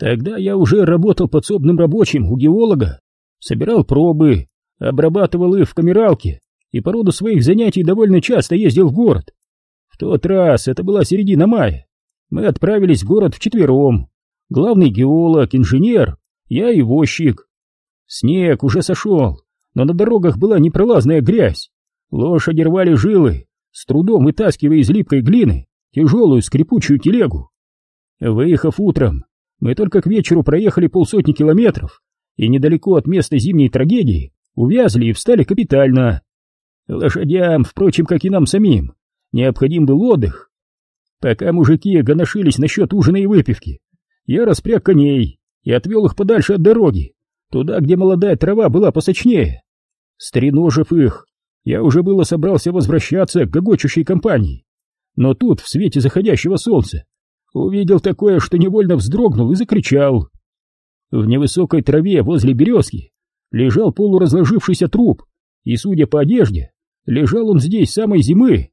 Тогда я уже работал подсобным рабочим у геолога, собирал пробы, обрабатывал их в камералке и по роду своих занятий довольно часто ездил в город. В тот раз, это была середина мая, мы отправились в город вчетвером. Главный геолог, инженер, я и возчик. Снег уже сошел, но на дорогах была непролазная грязь. Лошади рвали жилы, с трудом вытаскивая из липкой глины тяжелую скрипучую телегу. Выехав утром, мы только к вечеру проехали полсотни километров и недалеко от места зимней трагедии увязли и встали капитально. Лошадям, впрочем, как и нам самим, необходим был отдых. Пока мужики гоношились насчет ужина и выпивки, я распряг коней и отвел их подальше от дороги, туда, где молодая трава была посочнее. Стреножив их, я уже было собрался возвращаться к гогочущей компании, но тут, в свете заходящего солнца, увидел такое, что невольно вздрогнул и закричал. В невысокой траве возле березки лежал полуразложившийся труп, и, судя по одежде, лежал он здесь самой зимы.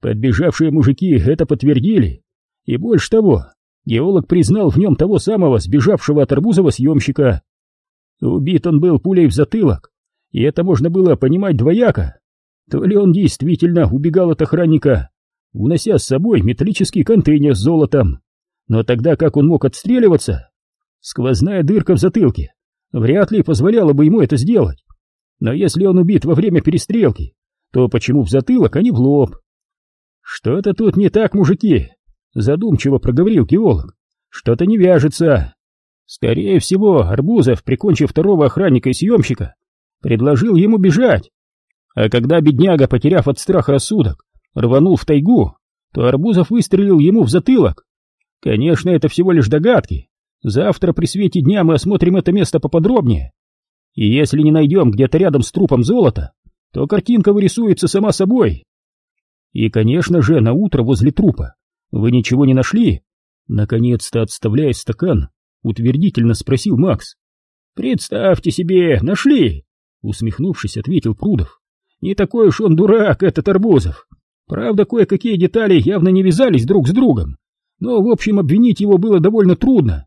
Подбежавшие мужики это подтвердили, и больше того, геолог признал в нем того самого сбежавшего от Арбузова съемщика. Убит он был пулей в затылок, и это можно было понимать двояко. То ли он действительно убегал от охранника, унося с собой металлический контейнер с золотом. Но тогда как он мог отстреливаться? Сквозная дырка в затылке вряд ли позволяла бы ему это сделать. Но если он убит во время перестрелки, то почему в затылок, а не в лоб? Что-то тут не так, мужики, задумчиво проговорил геолог. Что-то не вяжется. Скорее всего, Арбузов, прикончив второго охранника и съемщика, предложил ему бежать. А когда бедняга, потеряв от страха рассудок, рванул в тайгу, то Арбузов выстрелил ему в затылок. Конечно, это всего лишь догадки. Завтра при свете дня мы осмотрим это место поподробнее. И если не найдем где-то рядом с трупом золота, то картинка вырисуется сама собой. И, конечно же, на утро возле трупа вы ничего не нашли? Наконец-то, отставляя стакан, утвердительно спросил Макс. Представьте себе, нашли! Усмехнувшись, ответил Прудов. Не такой уж он дурак, этот Арбузов. Правда, кое-какие детали явно не вязались друг с другом, но, в общем, обвинить его было довольно трудно.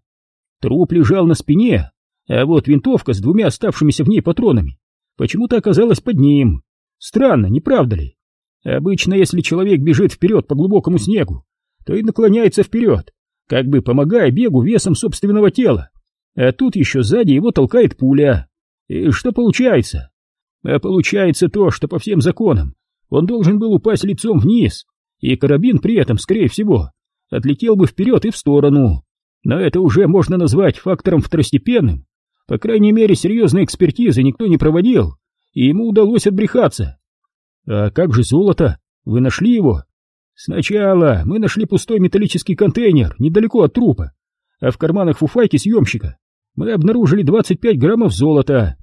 Труп лежал на спине, а вот винтовка с двумя оставшимися в ней патронами почему-то оказалась под ним. Странно, не правда ли? Обычно, если человек бежит вперед по глубокому снегу, то и наклоняется вперед, как бы помогая бегу весом собственного тела. А тут еще сзади его толкает пуля. И что получается? А получается то, что по всем законам он должен был упасть лицом вниз, и карабин при этом, скорее всего, отлетел бы вперед и в сторону. Но это уже можно назвать фактором второстепенным. По крайней мере, серьезной экспертизы никто не проводил, и ему удалось отбрехаться. А как же золото? Вы нашли его? Сначала мы нашли пустой металлический контейнер недалеко от трупа, а в карманах фуфайки съемщика мы обнаружили 25 граммов золота.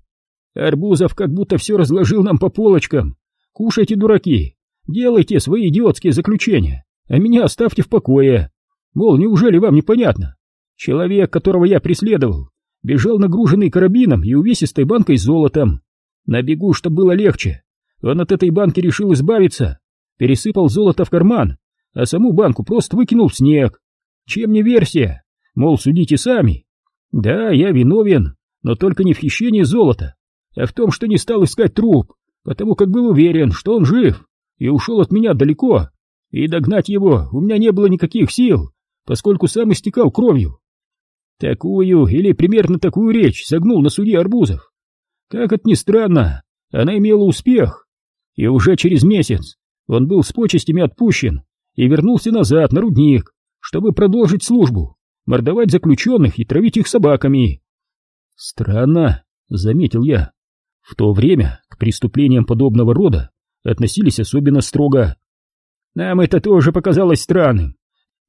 Арбузов как будто все разложил нам по полочкам, Кушайте, дураки, делайте свои идиотские заключения, а меня оставьте в покое. Мол, неужели вам непонятно? Человек, которого я преследовал, бежал нагруженный карабином и увесистой банкой с золотом. На бегу, чтобы было легче, он от этой банки решил избавиться, пересыпал золото в карман, а саму банку просто выкинул в снег. Чем не версия? Мол, судите сами. Да, я виновен, но только не в хищении золота, а в том, что не стал искать труп потому как был уверен, что он жив, и ушел от меня далеко, и догнать его у меня не было никаких сил, поскольку сам истекал кровью. Такую или примерно такую речь согнул на суде Арбузов. Как это ни странно, она имела успех, и уже через месяц он был с почестями отпущен и вернулся назад на рудник, чтобы продолжить службу, мордовать заключенных и травить их собаками. Странно, заметил я. В то время к преступлениям подобного рода относились особенно строго. Нам это тоже показалось странным.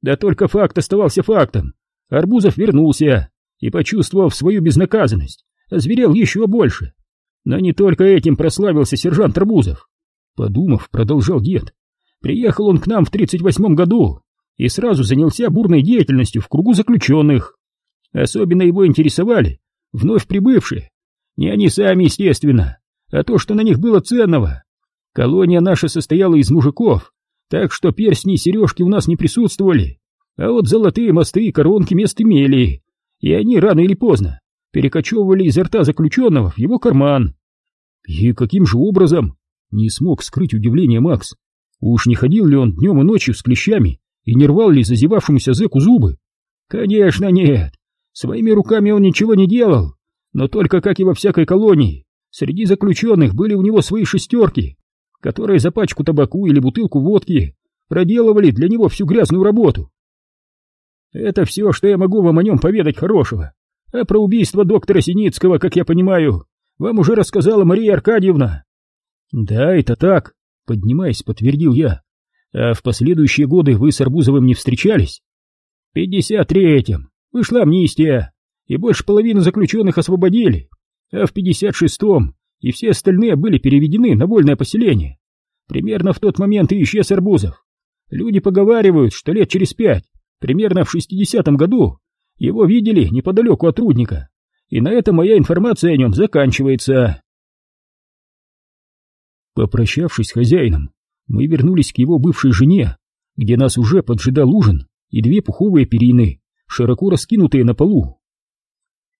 Да только факт оставался фактом. Арбузов вернулся и, почувствовав свою безнаказанность, озверел еще больше. Но не только этим прославился сержант Арбузов. Подумав, продолжал дед. Приехал он к нам в 38-м году и сразу занялся бурной деятельностью в кругу заключенных. Особенно его интересовали вновь прибывшие, не они сами, естественно, а то, что на них было ценного. Колония наша состояла из мужиков, так что перстни и сережки у нас не присутствовали, а вот золотые мосты и коронки мест имели. и они рано или поздно перекочевывали изо рта заключенного в его карман. И каким же образом? Не смог скрыть удивление Макс. Уж не ходил ли он днем и ночью с клещами и не рвал ли зазевавшемуся зэку зубы? Конечно, нет. Своими руками он ничего не делал, но только, как и во всякой колонии, среди заключенных были у него свои шестерки, которые за пачку табаку или бутылку водки проделывали для него всю грязную работу. Это все, что я могу вам о нем поведать хорошего. А про убийство доктора Синицкого, как я понимаю, вам уже рассказала Мария Аркадьевна. Да, это так, поднимаясь, подтвердил я. А в последующие годы вы с Арбузовым не встречались? В пятьдесят третьем вышла амнистия, и больше половины заключенных освободили, а в пятьдесят шестом и все остальные были переведены на вольное поселение. Примерно в тот момент и исчез Арбузов. Люди поговаривают, что лет через пять, примерно в шестидесятом году, его видели неподалеку от рудника, и на этом моя информация о нем заканчивается. Попрощавшись с хозяином, мы вернулись к его бывшей жене, где нас уже поджидал ужин и две пуховые перины, широко раскинутые на полу.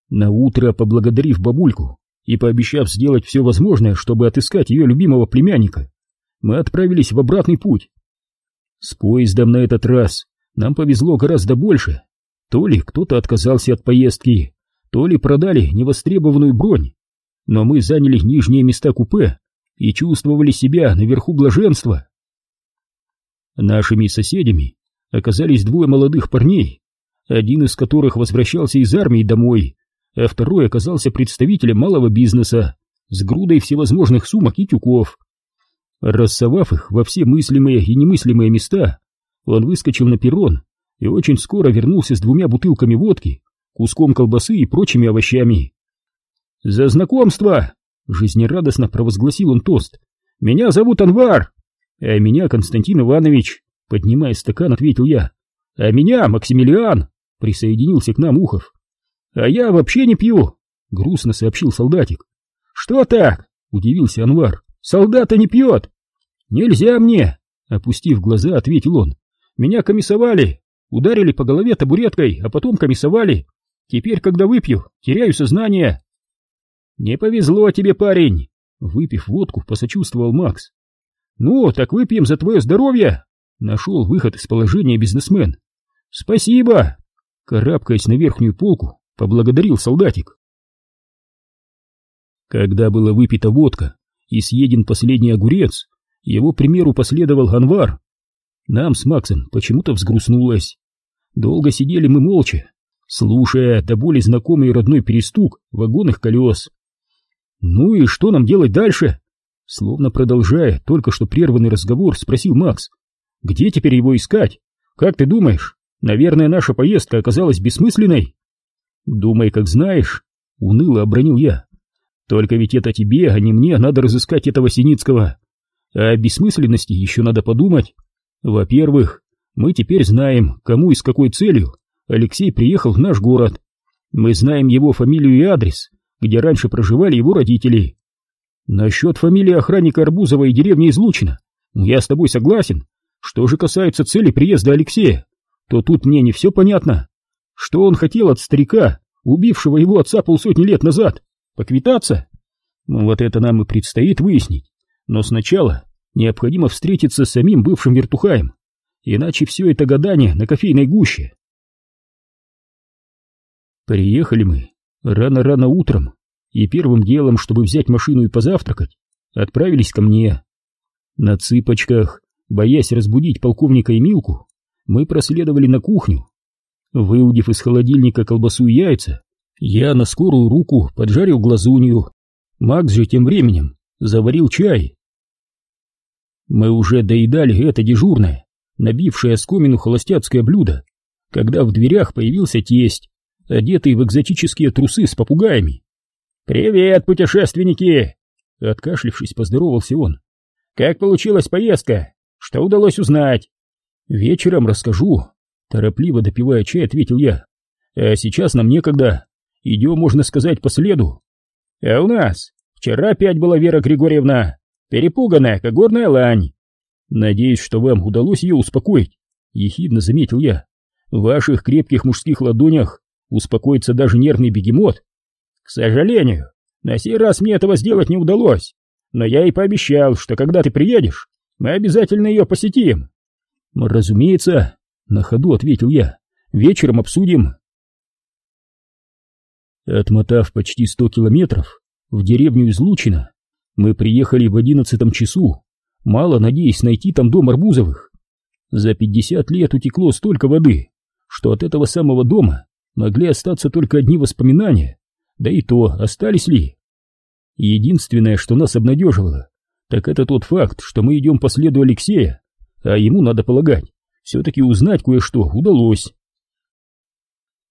На утро, поблагодарив бабульку и пообещав сделать все возможное, чтобы отыскать ее любимого племянника, мы отправились в обратный путь. С поездом на этот раз нам повезло гораздо больше. То ли кто-то отказался от поездки, то ли продали невостребованную бронь, но мы заняли нижние места купе и чувствовали себя наверху блаженства. Нашими соседями оказались двое молодых парней, один из которых возвращался из армии домой, а второй оказался представителем малого бизнеса с грудой всевозможных сумок и тюков. Рассовав их во все мыслимые и немыслимые места, он выскочил на перрон и очень скоро вернулся с двумя бутылками водки, куском колбасы и прочими овощами. «За знакомство!» — жизнерадостно провозгласил он тост. «Меня зовут Анвар!» «А меня Константин Иванович!» — поднимая стакан, ответил я. «А меня Максимилиан!» — присоединился к нам Ухов. «А я вообще не пью!» — грустно сообщил солдатик. «Что так?» — удивился Анвар. «Солдата не пьет!» «Нельзя мне!» — опустив глаза, ответил он. «Меня комиссовали! Ударили по голове табуреткой, а потом комиссовали! Теперь, когда выпью, теряю сознание!» «Не повезло тебе, парень!» Выпив водку, посочувствовал Макс. «Ну, так выпьем за твое здоровье!» Нашел выход из положения бизнесмен. «Спасибо!» Карабкаясь на верхнюю полку, поблагодарил солдатик. Когда была выпита водка и съеден последний огурец, его примеру последовал Анвар. Нам с Максом почему-то взгрустнулось. Долго сидели мы молча, слушая до боли знакомый родной перестук вагонных колес. «Ну и что нам делать дальше?» Словно продолжая только что прерванный разговор, спросил Макс. «Где теперь его искать? Как ты думаешь, наверное, наша поездка оказалась бессмысленной?» «Думай, как знаешь», — уныло обронил я. «Только ведь это тебе, а не мне, надо разыскать этого Синицкого. А о бессмысленности еще надо подумать. Во-первых, мы теперь знаем, кому и с какой целью Алексей приехал в наш город. Мы знаем его фамилию и адрес, где раньше проживали его родители. Насчет фамилии охранника Арбузова и деревни Излучина, я с тобой согласен. Что же касается цели приезда Алексея, то тут мне не все понятно. Что он хотел от старика, убившего его отца полсотни лет назад? Поквитаться? Ну, вот это нам и предстоит выяснить. Но сначала необходимо встретиться с самим бывшим вертухаем, иначе все это гадание на кофейной гуще. Приехали мы рано-рано утром, и первым делом, чтобы взять машину и позавтракать, отправились ко мне. На цыпочках, боясь разбудить полковника и Милку, мы проследовали на кухню, Выудив из холодильника колбасу и яйца, я на скорую руку поджарил глазунью. Макс же тем временем заварил чай. Мы уже доедали это дежурное, набившее оскомину холостяцкое блюдо, когда в дверях появился тесть, одетый в экзотические трусы с попугаями. «Привет, путешественники!» Откашлившись, поздоровался он. «Как получилась поездка? Что удалось узнать?» «Вечером расскажу», Торопливо допивая чай, ответил я. А сейчас нам некогда. Идем, можно сказать, по следу. А у нас вчера опять была Вера Григорьевна, перепуганная, как горная лань. Надеюсь, что вам удалось ее успокоить, ехидно заметил я. В ваших крепких мужских ладонях успокоится даже нервный бегемот. К сожалению, на сей раз мне этого сделать не удалось, но я и пообещал, что когда ты приедешь, мы обязательно ее посетим. Разумеется, на ходу ответил я, вечером обсудим. Отмотав почти сто километров в деревню Излучино, мы приехали в одиннадцатом часу, мало надеясь найти там дом Арбузовых. За пятьдесят лет утекло столько воды, что от этого самого дома могли остаться только одни воспоминания, да и то, остались ли. Единственное, что нас обнадеживало, так это тот факт, что мы идем по следу Алексея, а ему, надо полагать, все-таки узнать кое-что удалось.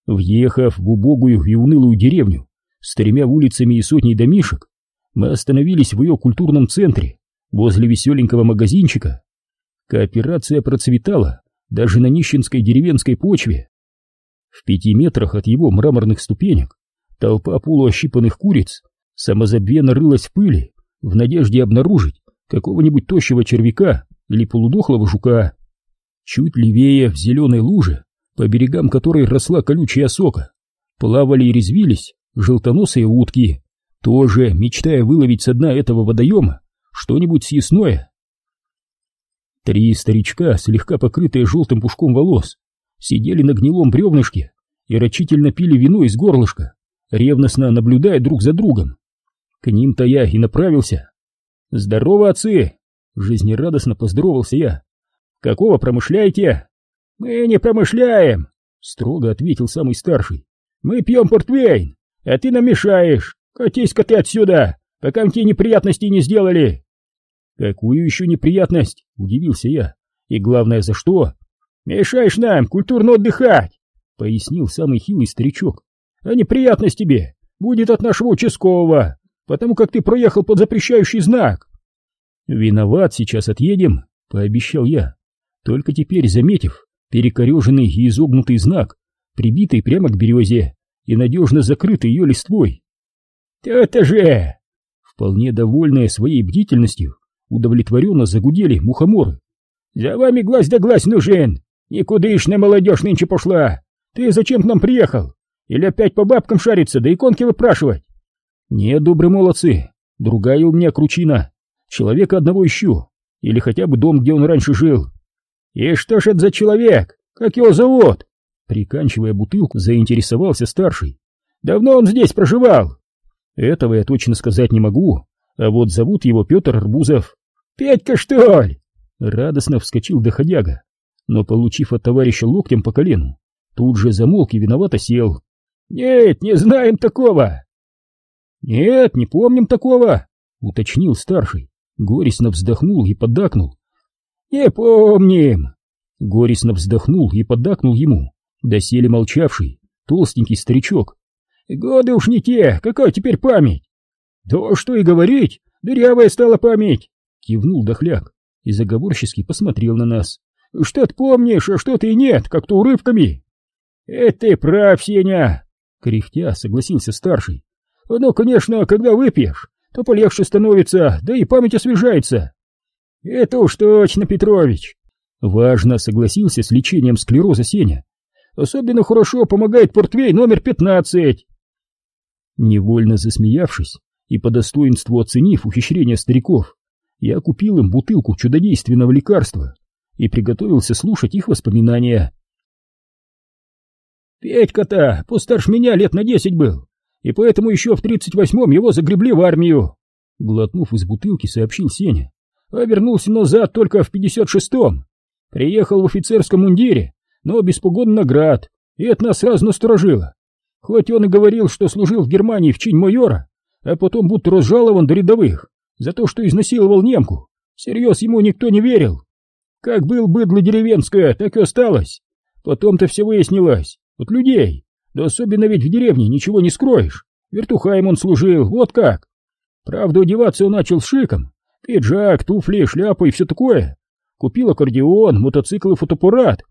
Въехав в убогую и унылую деревню с тремя улицами и сотней домишек, мы остановились в ее культурном центре, возле веселенького магазинчика. Кооперация процветала даже на нищенской деревенской почве. В пяти метрах от его мраморных ступенек толпа полуощипанных куриц самозабвенно рылась в пыли в надежде обнаружить какого-нибудь тощего червяка или полудохлого жука. Чуть левее, в зеленой луже, по берегам которой росла колючая сока, плавали и резвились желтоносые утки, тоже мечтая выловить со дна этого водоема что-нибудь съестное. Три старичка, слегка покрытые желтым пушком волос, сидели на гнилом бревнышке и рачительно пили вино из горлышка, ревностно наблюдая друг за другом. К ним-то я и направился. «Здорово, отцы!» — жизнерадостно поздоровался я. «Какого промышляете?» «Мы не промышляем!» — строго ответил самый старший. «Мы пьем портвейн, а ты нам мешаешь! Катись-ка ты отсюда, пока мы тебе неприятностей не сделали!» «Какую еще неприятность?» — удивился я. «И главное, за что?» «Мешаешь нам культурно отдыхать!» — пояснил самый хилый старичок. «А неприятность тебе будет от нашего участкового, потому как ты проехал под запрещающий знак». «Виноват, сейчас отъедем», — пообещал я, только теперь заметив перекореженный и изогнутый знак, прибитый прямо к березе и надежно закрытый ее листвой. «То-то же!» Вполне довольная своей бдительностью, удовлетворенно загудели мухоморы. «За вами глаз да глаз нужен! Никудышная молодежь нынче пошла! Ты зачем к нам приехал? Или опять по бабкам шариться, да иконки выпрашивать?» «Нет, добрые молодцы, другая у меня кручина. Человека одного ищу, или хотя бы дом, где он раньше жил». «И что ж это за человек? Как его зовут?» Приканчивая бутылку, заинтересовался старший. «Давно он здесь проживал?» «Этого я точно сказать не могу, а вот зовут его Петр Арбузов». «Петька, что ли?» Радостно вскочил доходяга, но, получив от товарища локтем по колену, тут же замолк и виновато сел. «Нет, не знаем такого!» «Нет, не помним такого!» — уточнил старший. Горестно вздохнул и поддакнул. «Не помним!» Горестно вздохнул и поддакнул ему, доселе молчавший, толстенький старичок. «Годы уж не те, какая теперь память?» «Да что и говорить, дырявая стала память!» Кивнул дохляк и заговорчески посмотрел на нас. «Что ты помнишь, а что ты нет, как-то урывками?» «Это ты прав, Сеня!» Кряхтя согласился старший. «Ну, конечно, когда выпьешь, то полегче становится, да и память освежается». «Это уж точно, Петрович!» Важно согласился с лечением склероза Сеня. «Особенно хорошо помогает портвей номер пятнадцать!» Невольно засмеявшись и по достоинству оценив ухищрение стариков, я купил им бутылку чудодейственного лекарства и приготовился слушать их воспоминания. Петька-то постарше меня лет на десять был, и поэтому еще в тридцать восьмом его загребли в армию. Глотнув из бутылки, сообщил Сеня. А вернулся назад только в пятьдесят шестом. Приехал в офицерском мундире, но без погон наград, и это нас сразу насторожило. Хоть он и говорил, что служил в Германии в чин майора, а потом будто разжалован до рядовых за то, что изнасиловал немку. Серьез ему никто не верил. Как был быдло деревенское, так и осталось. Потом-то все выяснилось. От людей. Да особенно ведь в деревне ничего не скроешь. Вертухаем он служил, вот как. Правда, одеваться он начал с шиком. Пиджак, туфли, шляпа и все такое. Купил аккордеон, мотоцикл и фотоаппарат.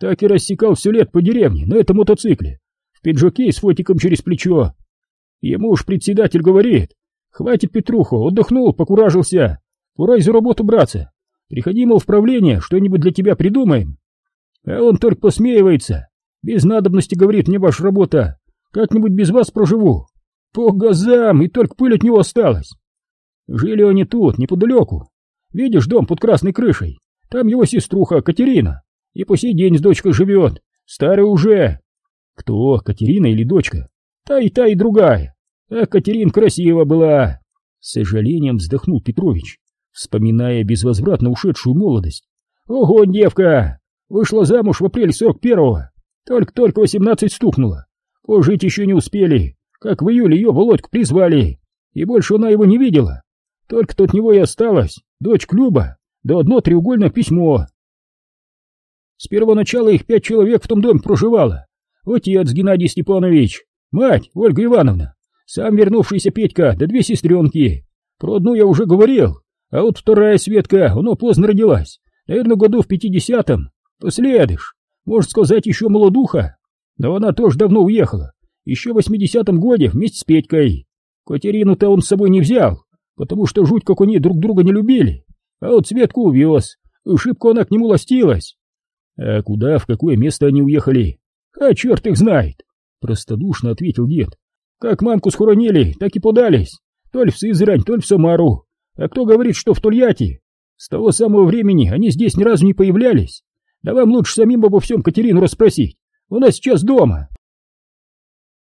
Так и рассекал все лет по деревне на этом мотоцикле. В пиджаке с фотиком через плечо. Ему уж председатель говорит. Хватит, Петруху, отдохнул, покуражился. Пора за работу браться. Приходи, мол, в правление, что-нибудь для тебя придумаем. А он только посмеивается. Без надобности, говорит мне ваша работа. Как-нибудь без вас проживу. По газам, и только пыль от него осталась. Жили они тут, неподалеку. Видишь дом под красной крышей? Там его сеструха Катерина. И по сей день с дочкой живет. Старая уже. Кто, Катерина или дочка? Та и та и другая. А Катерин красива была. С сожалением вздохнул Петрович, вспоминая безвозвратно ушедшую молодость. Ого, девка! Вышла замуж в апреле сорок первого. Только-только восемнадцать стукнуло. Пожить еще не успели, как в июле ее Володьку призвали. И больше она его не видела. Только-то от него и осталось. Дочь Люба, да одно треугольное письмо. С первоначала их пять человек в том доме проживало. Отец Геннадий Степанович, мать Ольга Ивановна, сам вернувшийся Петька, да две сестренки. Про одну я уже говорил, а вот вторая Светка, она поздно родилась, наверное, году в пятидесятом. Последыш, можно сказать, еще молодуха. Но она тоже давно уехала, еще в восьмидесятом годе вместе с Петькой. Катерину-то он с собой не взял, потому что жуть как они друг друга не любили. А вот Светку увез, шибко она к нему ластилась. А куда, в какое место они уехали? А черт их знает, простодушно ответил дед. Как мамку схоронили, так и подались. То ли в Сызрань, то ли в Самару. А кто говорит, что в Тольятти? С того самого времени они здесь ни разу не появлялись. Да вам лучше самим обо всем Катерину расспросить. У нас сейчас дома.